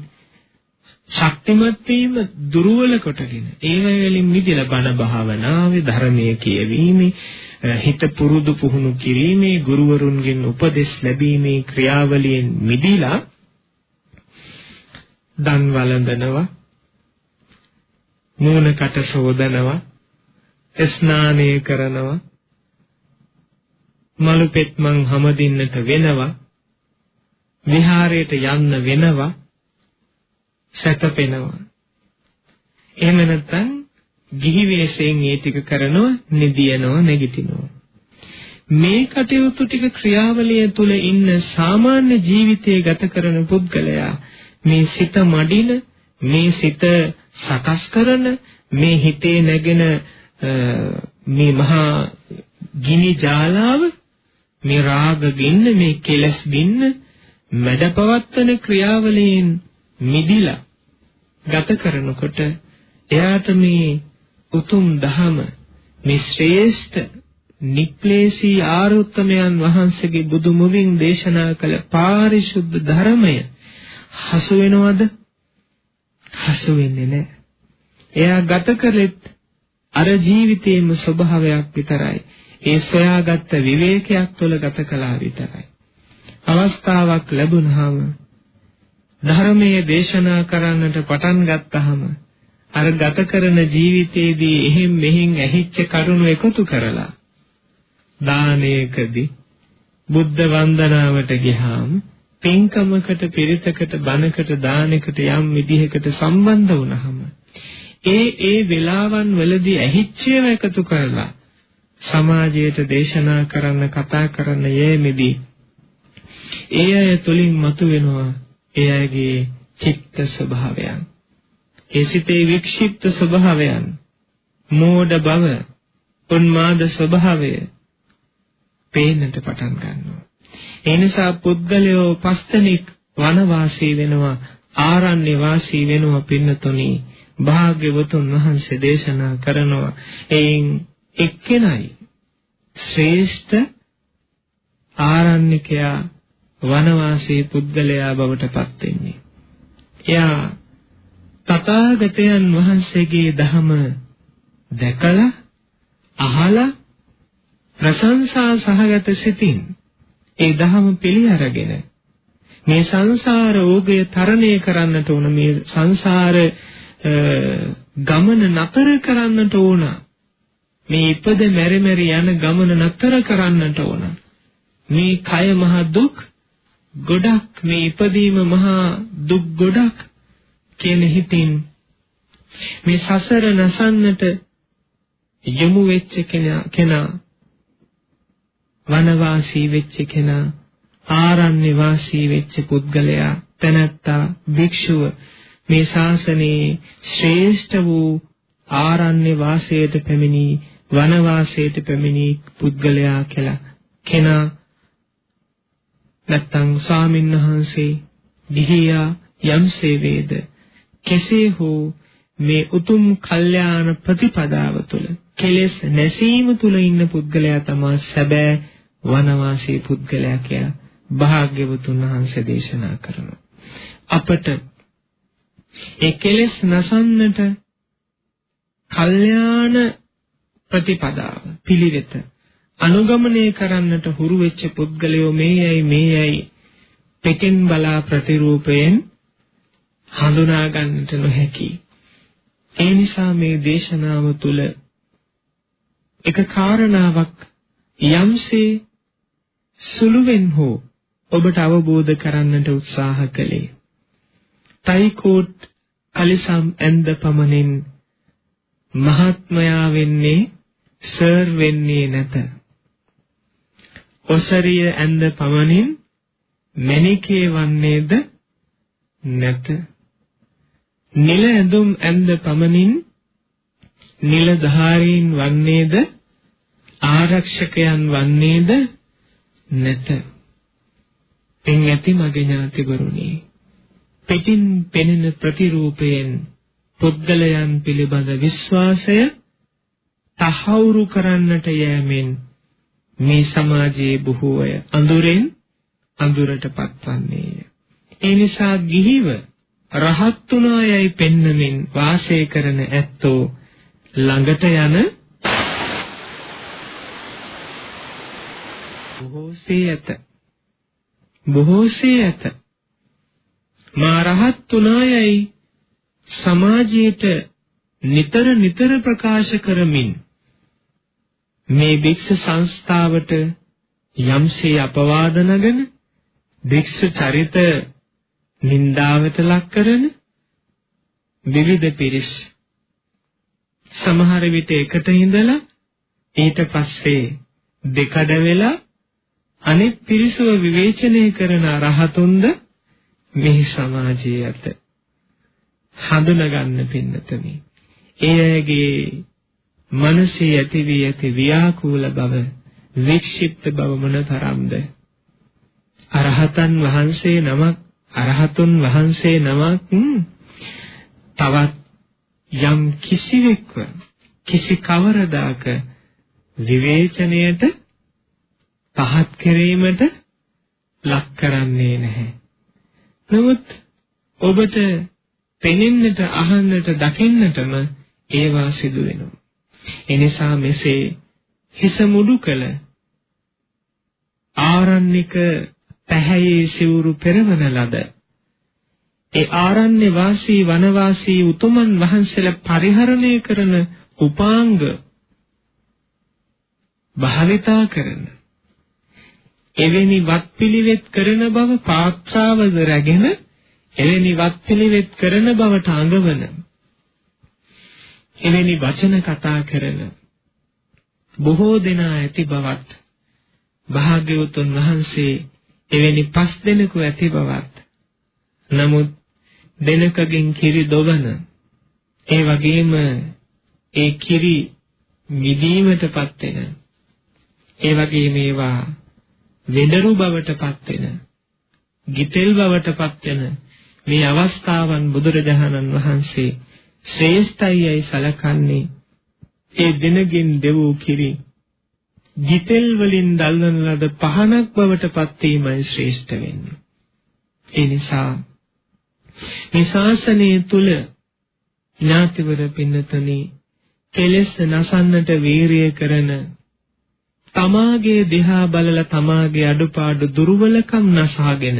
ශක්තිමත් වීම දුර්වල කොටගෙන ඒව වලින් මිදලා බණ භාවනාවේ ධර්මයේ කියවීමේ හිත පුරුදු පුහුණු කිරීමේ ගුරුවරුන්ගෙන් උපදෙස් ලැබීමේ ක්‍රියාවලියෙන් මිදිලා දන් වළඳනවා මූණකට සෝදනවා ස්නානය කරනවා මලු පෙත්මන් හැමදින්නට වෙනවා විහාරයට යන්න වෙනවා සැතපෙනවා. එහෙම නැත්නම් ගිහි වෙස්යෙන් ඒ ටික කරනවා නිදියනවා නැගිටිනවා. මේ කටයුතු ටික ක්‍රියාවලිය තුල ඉන්න සාමාන්‍ය ජීවිතය ගත කරන පුද්ගලයා මේ සිත මඩින මේ සිත සකස් කරන මේ හිතේ නැගෙන මේ මහා ගිනි ජාලාව මේ රාග ගින්න මේ කෙලස් ගින්න මැඩපවත්තන ක්‍රියාවලියෙන් මිදිලා ගත කරනකොට එයාට මේ උතුම් දහම මේ ශ්‍රේෂ්ඨ නික්ලේශී ආරුත්තමයන් වහන්සේගේ බුදු මුවින් දේශනා කළ පාරිශුද්ධ ධර්මය හසු වෙනවද? හසු වෙන්නේ නැහැ. එයා ගත කළෙත් අර ජීවිතයේම ස්වභාවයක් විතරයි. ඒ සොයාගත්ත විවේකයක් තුළ ගත කළා විතරයි. අවස්ථාවක් ලැබුණාම ධර්මයේ දේශනා කරන්නට පටන් ගත්තාම අර ගත කරන ජීවිතයේදී එහෙම් මෙහෙන් ඇහිච්ච කරුණු එකතු කරලා දානයකදී බුද්ධ වන්දනාවට ගියාම පින්කමකට පිරිතකට බණකට දානයකට යම් විදිහකට සම්බන්ධ වුණාම ඒ ඒ වෙලාවන් වලදී ඇහිච්චේව එකතු කරලා සමාජයට දේශනා කරන්න කතා කරන්න යෑමේදී ඒ අය තුලින් මතුවෙනවා ඒ අයගේ චිත්ත ස්වභාවයන්. ඒ සිතේ වික්ෂිප්ත ස්වභාවයන් මෝඩ බව උන්මාද ස්වභාවය පේන්නට පටන් ගන්නවා ඒ නිසා පුද්ගලයෝ පස්තනික් වනවාසී වෙනවා ආරණ්‍ය වාසී වෙනවා පින්නතුනි භාග්‍යවතුන් වහන්සේ දේශනා කරනවා එයින් එක්කෙනයි ශ්‍රේෂ්ඨ ආරණ්‍යකයා වනවාසී පුද්ගලයා බවට පත් වෙන්නේ. එයා තථාගතයන් වහන්සේගේ ධහම දැකලා අහලා ප්‍රශංසා සහගත සිතින් ඒ ධහම පිළි අරගෙන මේ සංසාර ඕගය තරණය කරන්නට ඕන මේ සංසාර ගමන නතර කරන්නට ඕන මේ ඉපද මෙරි මෙරි යන ගමන නතර කරන්නට ඕන. මේ කය මහ දුක් ගොඩක් මේ ඉපදීම මහා දුක් ගොඩක් කියන හිතින් මේ සසර නසන්නට යමු වෙච්ච කෙනා වනවාසී වෙච්ච කෙනා ආරණ්‍ය වාසී වෙච්ච පුද්ගලයා තනත්තා භික්ෂුව මේ ශාසනයේ ශ්‍රේෂ්ඨ වූ ආරණ්‍ය වාසයට පැමිණි වනවාසයට පැමිණි පුද්ගලයා කියලා කෙනා නැත්තං ස්වාමින්වහන්සේ දිහියා යම්සේ වේද කෙසේ හෝ මේ උතුම් කල්යාණ ප්‍රතිපදාව තුළ කෙලෙස් නැසීම තුළ ඉන්න පුද්ගලයා තමයි සැබෑ වනවාසී පුද්ගලයා කියලා භාග්‍යවතුන් වහන්සේ දේශනා කරනවා. අපට ඒ කෙලෙස් නසන්නට කල්යාණ ප්‍රතිපදාව පිළිවෙත අනුගමනය කරන්නට හුරු වෙච්ච පුද්ගලයෝ මේයයි මේයයි පිටින් බලා ප්‍රතිරූපයෙන් හඳුනා ගන්නට නොහැකි. ඒ නිසා මේ දේශනාව තුළ එක කාරණාවක් යම්සේ සුළුවෙන් හෝ ඔබට අවබෝධ කරන්නට උත්සාහ කළේ. තයිකෝට් කලිසම් ඇඳ පමණින් මහත්මයා වෙන්නේ සර් වෙන්නේ නැත. ඔසරිය ඇඳ පමණින් මැණිකේ වන්නේද නැත. නිල ඇඳුම් ඇඳ පමණින් නිලධාරීන් වන්නේද ආරක්ෂකයන් වන්නේද නැත. එන් ඇති මගේ ඥාතිවරුනි. පිටින් පෙනෙන ප්‍රතිරූපයෙන් පුද්ගලයන් පිළිබඳ විශ්වාසය තහවුරු කරන්නට යෑමෙන් මේ සමාජයේ බොහෝ අය අඳුරෙන් අඳුරට පත්වන්නේය. ඒ නිසා ගිහිව රහත් වුණායයි පෙන්නමින් වාසය කරන ඇත්තෝ ළඟට යන බොහෝසේ ඇත. බොහෝසේ ඇත. මා රහත් වුණායයි සමාජයට නිතර නිතර ප්‍රකාශ කරමින් මේ භික්ෂු සංස්ථාවට යම්සේ අපවාද නගන භික්ෂු චරිත නින්දාවට ලක් කරන විවිධ පිරිස්. සමහර විට එකට ඉඳලා ඊට පස්සේ දෙකඩ වෙලා අනිත් පිරිසව විවේචනය කරන රහතුන්ද මේ සමාජයේ ඇත. හඳුනගන්න පින්නතමි. ඒ අයගේ මනසේ ඇති වී ඇති ව්‍යාකූල බව වික්ෂිප්ත බව මොනතරම්ද අරහතන් වහන්සේ නමක් අරහතුන් වහන්සේ නමක් තවත් යම් කිසිවෙක්ව කිසි කවරදාක විවේචනයට පහත් කිරීමට ලක් කරන්නේ නැහැ. නමුත් ඔබට පෙනෙන්නට අහන්නට දකින්නටම ඒවා සිදු වෙනවා. එනිසා මෙසේ හිස මුඩු කළ ආරණ්‍යක පැහැයේ සිවුරු පෙරවන ලද. ඒ ආරණ්‍ය වාසී වනවාසී උතුමන් වහන්සේලා පරිහරණය කරන උපාංග භාවිතා කරන. එවැනි වත්පිළිවෙත් කරන බව පාත්‍රාවද රැගෙන එවැනි වත්පිළිවෙත් කරන බවට අඟවන. එවැනි වචන කතා කරන බොහෝ දෙනා ඇති බවත් භාග්‍යවතුන් වහන්සේ එවැනි පස් දෙනෙකු ඇති බවත්. නමුත් දෙනකගෙන් කිරි දොවන ඒ වගේම ඒ කිරි මිදීමටපත් වෙන ඒ වගේම ඒවා වෙඩරු බවටපත් වෙන ගිතෙල් බවටපත් වෙන මේ අවස්ථාවන් බුදුරජාණන් වහන්සේ ශ්‍රේෂ්ඨයයි සලකන්නේ. ඒ දිනකින් දෙවූ කිරි ගිතෙල් වලින් දැල්වන ලද පහනක් බවට පත් වීමයි ශ්‍රේෂ්ඨ වෙන්නේ. ඒ නිසා මේ ශාසනය තුල ඥාතිවර පින්නතනි කෙලෙස් නසන්නට වීරිය කරන තමාගේ දිහා බලලා තමාගේ අඩුපාඩු දුර්වලකම් නසාගෙන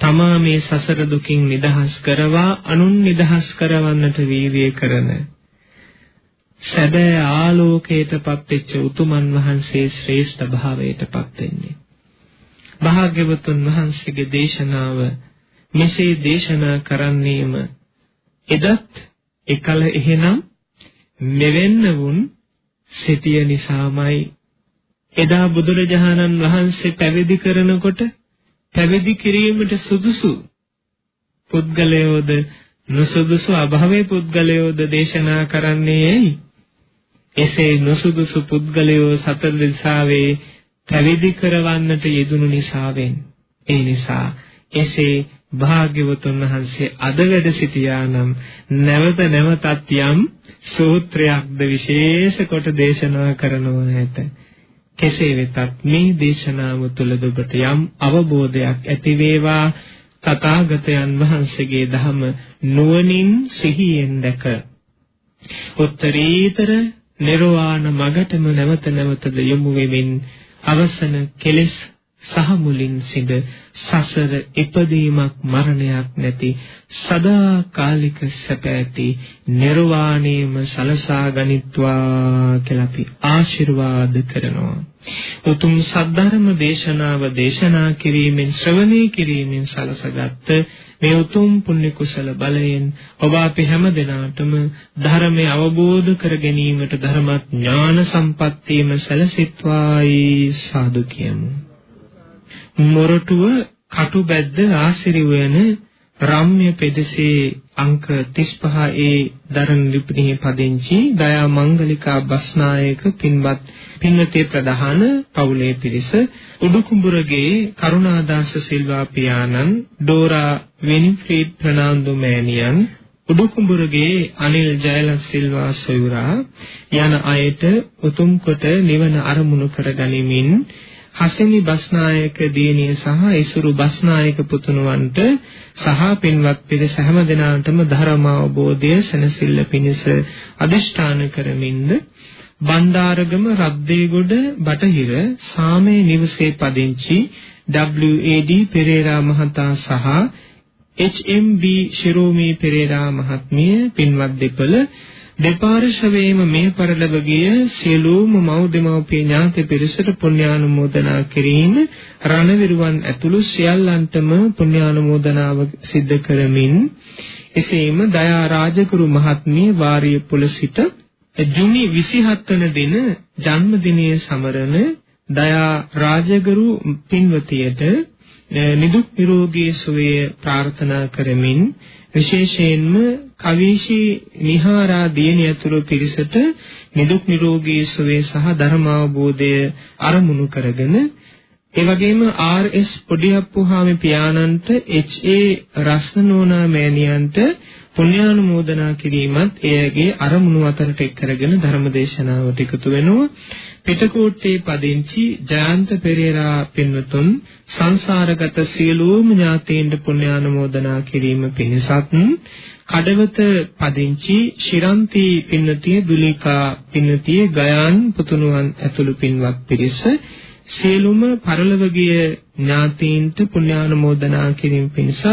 තමා මේ සසර දුකින් නිදහස් කරවා අනුන් නිදහස් කරවන්නට වීර්යය කරන සැබෑ ආලෝකයටපත් වෙච්ච උතුමන් වහන්සේ ශ්‍රේෂ්ඨ භාවයටපත් වෙන්නේ. භාග්‍යවතුන් වහන්සේගේ දේශනාව මෙසේ දේශනා කරන්නේම එදත් එකල එහෙනම් මෙවෙන්න වුන් සිටිය නිසාමයි එදා බුදුරජාණන් වහන්සේ පැවිදි කරනකොට පැවිදි කිරීමට සුදුසු පුද්ගලයෝද නුසුදුසු අභවයේ පුද්ගලයෝද දේශනා කරන්නේ ඇයි? එසේ නුසුදුසු පුද්ගලයෝ සතර දිසාවේ පැවිදි කරවන්නට යෙදුණු නිසාවෙන් ඒ නිසා එසේ භාග්‍යවතුන් වහන්සේ අද වැඩ සිටියා නම් නැවත නැවතත් යම් සූත්‍රයක්ද විශේෂ කොට දේශනා කරනවා ඇත. කෙසේ වෙතත් මේ දේශනාව තුළ ඔබට යම් අවබෝධයක් ඇති වේවා තථාගතයන් වහන්සේගේ ධම නුවණින් සිහියෙන් දැක උත්තරීතර නිර්වාණ මගටම නැවත නැවතද යොමු වෙමින් අවසන කෙලෙස් සහ මුලින් සිඳ සසර ඉපදීමක් මරණයක් නැති සදාකාලික සැප ඇති නිර්වාණයම සලසා ගනිත්වා කියලා අපි ආශිර්වාද කරනවා. උතුම් සද්ධර්ම දේශනාව දේශනා කිරීමෙන් ශ්‍රවණය කිරීමෙන් සලසගත් මේ උතුම් පුණ්‍ය කුසල බලයෙන් ඔබ අපි හැම දිනාටම ධර්මය අවබෝධ කර ගැනීමට ධර්මඥාන සම්පත්තියම සැලසෙත්වායි සාදු කියමු. මොරටුව කටුබැද්ද ආසිරිවයන රම්‍ය පෙදෙසේ අංක 35 ඒ දරණ ලිපිණියේ පදිංචි දයා මංගලිකා බස්නායක පින්වත් පින්වතේ ප්‍රධාන පවුලේ පිරිස උඩුකුඹුරගේ කරුණාදාස සිල්වා පියාණන් ඩෝරා වෙනිෆ්‍රීඩ් ප්‍රනාන්දු මෑණියන් උඩුකුඹුරගේ අනිල් ජයලත් සිල්වා සොයුරා යන අයට උතුම් කොට නිවන අරමුණු කර ගනිමින් හසෙනි බස්නායක දියණිය සහ ඉසුරු බස්නායක පුතුණුවන්ට සහ පින්වත් පිරිස හැම දිනාටම ධර්ම අවබෝධය සැනසෙල්ල පිණිස අදිෂ්ඨාන කරමින්ද බණ්ඩාරගම රද්දේගොඩ බටහිර සාමේ නිවසේ පදිංචි WAD පෙරේරා මහතා සහ HMB ශිරෝමි පෙරේරා මහත්මිය පින්වත් දෙපළ දෙපාර්ශවයේම මේ පරිලව ගිය සියලුම මව් දෙමව්පිය ඥාති පිරිසට පුණ්‍යානුමෝදනා කිරීම රණවිරුවන් ඇතුළු සියල්ලන්ටම පුණ්‍යානුමෝදනාව සිද්ධ කරමින් එසේම දයා රාජගුරු මහත්මිය වාරිය පුල සිට ජුනි 27 වන දින ජන්මදිනයේ සමරන දයා රාජගුරු පින්වතියට නිදුක් නිරෝගී සුවය ප්‍රාර්ථනා කරමින් විශේෂයෙන්ම කවීෂී නිහාරා දියණිය ඇතුළු පිරිසට නිදුක් නිරෝගී සුවය සහ ධර්ම අවබෝධය අරමුණු කරගෙන ඒ වගේම ආර්.එස්. පොඩියප්පුහාමි පියාණන්ට එච්.ඒ. රස්නනෝනා මෑණියන්ට පුණ්‍යානුමෝදනා කිරීමත් එයගේ අරමුණු අතරට එක් කරගෙන ධර්මදේශනාවට එකතු වෙනවා. පිටකෝට්ටේ පදිංචි ජයන්ත පෙරේරා පින්වතුන් සංසාරගත සියලුම ඥාතීන්ට පුණ්‍යානුමෝදනා කිරීම පිණිසත් කඩවත පදිංචි ශිරන්ති පින්නතිය දුලිකා පින්නතිය ගයාන් පුතුණුවන් ඇතුළු පින්වත් පිරිස සියලුම පරලොවගිය ඥාතීන්ට පුණ්‍යානුමෝදනා කිරීම පිණිසත්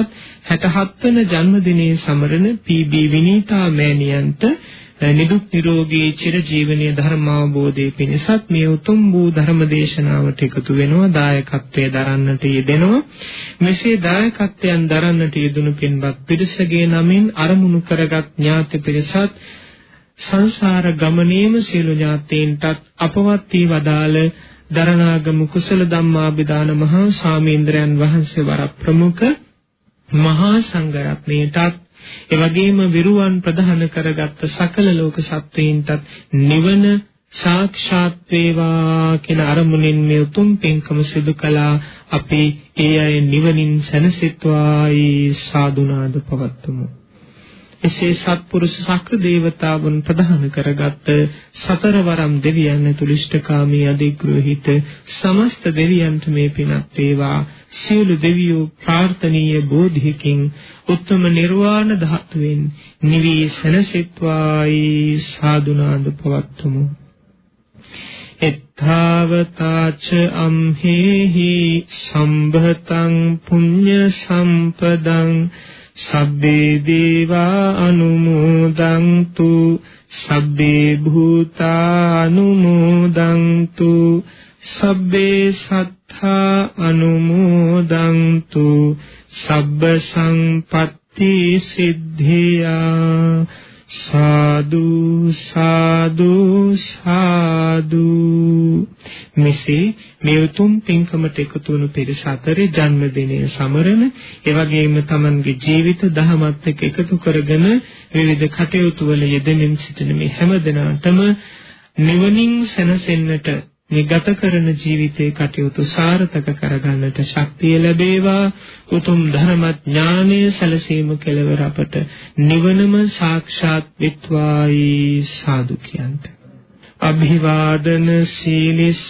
67 වන ජන්මදිනයේ සමරන පී.බී. විනීතා මෑණියන්ට නිදුක් නිරෝගී චිරජීවනීය ධර්ම අවබෝධයේ පිණිසත් මේ උතුම් වූ ධර්ම දේශනාවට එකතු වෙනවා දායකත්වයේ දරන්නට යෙදෙනවා. මෙසේ දායකත්වයන් දරන්නට යෙදුණු පින්වත් පිරිසගේ නමින් අරමුණු කරගත් ඥාති පිරිසත් සංසාර ගමනේම සියලු ඥාතීන්ටත් අපවත් වී වදාළ දරණාගම කුසල ධම්මාභිදාන මහා සාමීන්ද්‍රයන් වහන්සේ වර ප්‍රමුඛ මහා සංඝරත්නයටත් එවැගේම විරුවන් ප්‍රධාන කරගත් සකල ලෝක සත්වයින්ටත් නිවන සාක්ෂාත් වේවා කියන අරමුණින් මේ උතුම් පින්කම සිදු කළා. අපි ඒ අය නිවනින් සැනසෙත්වායි සාදුනාද පවත්තුමු එසේ සත්පුරුෂ සක්‍ර දේවතාවුන් ප්‍රධාන කරගත් සතරවරම් දෙවියන් ඇතුළු ඉෂ්ඨකාමී අධිග්‍රහිත සමස්ත දෙවියන්ට මේ පිනත් වේවා. සියලු දෙවියෝ ප්‍රාර්ථනීය බෝධියකින් උත්තම නිර්වාණ ධාතුවෙන් නිවි සනසෙත්වායි සාදුනාද පවත්තුමු. එත්තාවතාච අම්හෙහි සම්භතං පුඤ්ඤ සම්පදං සබ්බේ දේවා අනුමෝදන්තු සබ්බේ භූතා අනුමෝදන්තු සබ්බේ සත්තා අනුමෝදන්තු සබ්බ සංපත්ති සිද්ධියා। සාදු සාදු සාදු. මෙසේ මේ උතුම් පින්කමට එකතු වුණු පිරිස අතරේ ජන්මදිනය සමරන ඒ වගේම Tamanගේ ජීවිත දහමත් එක්ක එකතු කරගෙන විවිධ කටයුතු වල යෙදෙමින් සිටින මේ හැම දෙනාටම නිවනින් සැනසෙන්නට මේ ගත කරන ජීවිතේ කටයුතු සාර්ථක කරගන්නට ශක්තිය ලැබේවා. උතුම් ධර්ම ඥානය සැලසීම කෙලවර අපට නිවනම සාක්ෂාත් වෙත්වායි සාදු කියන්ත අභිවාදන සීලිස්ස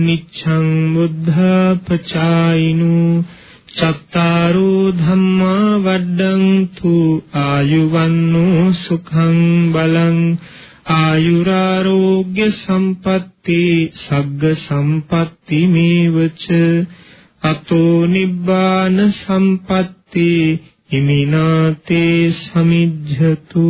නිච්ඡං බුද්ධපචායිනු චත්තාරෝ ධම්මා වඩ්ඩන්තු ආයුවන්නෝ සුඛං බලං ආයුරාෝග්‍ය සම්පatti සග්ග සම්පatti මේවච. අතෝ නිබ්බාන සම්පatti හිමිනාතේ සමිජ්ජතු.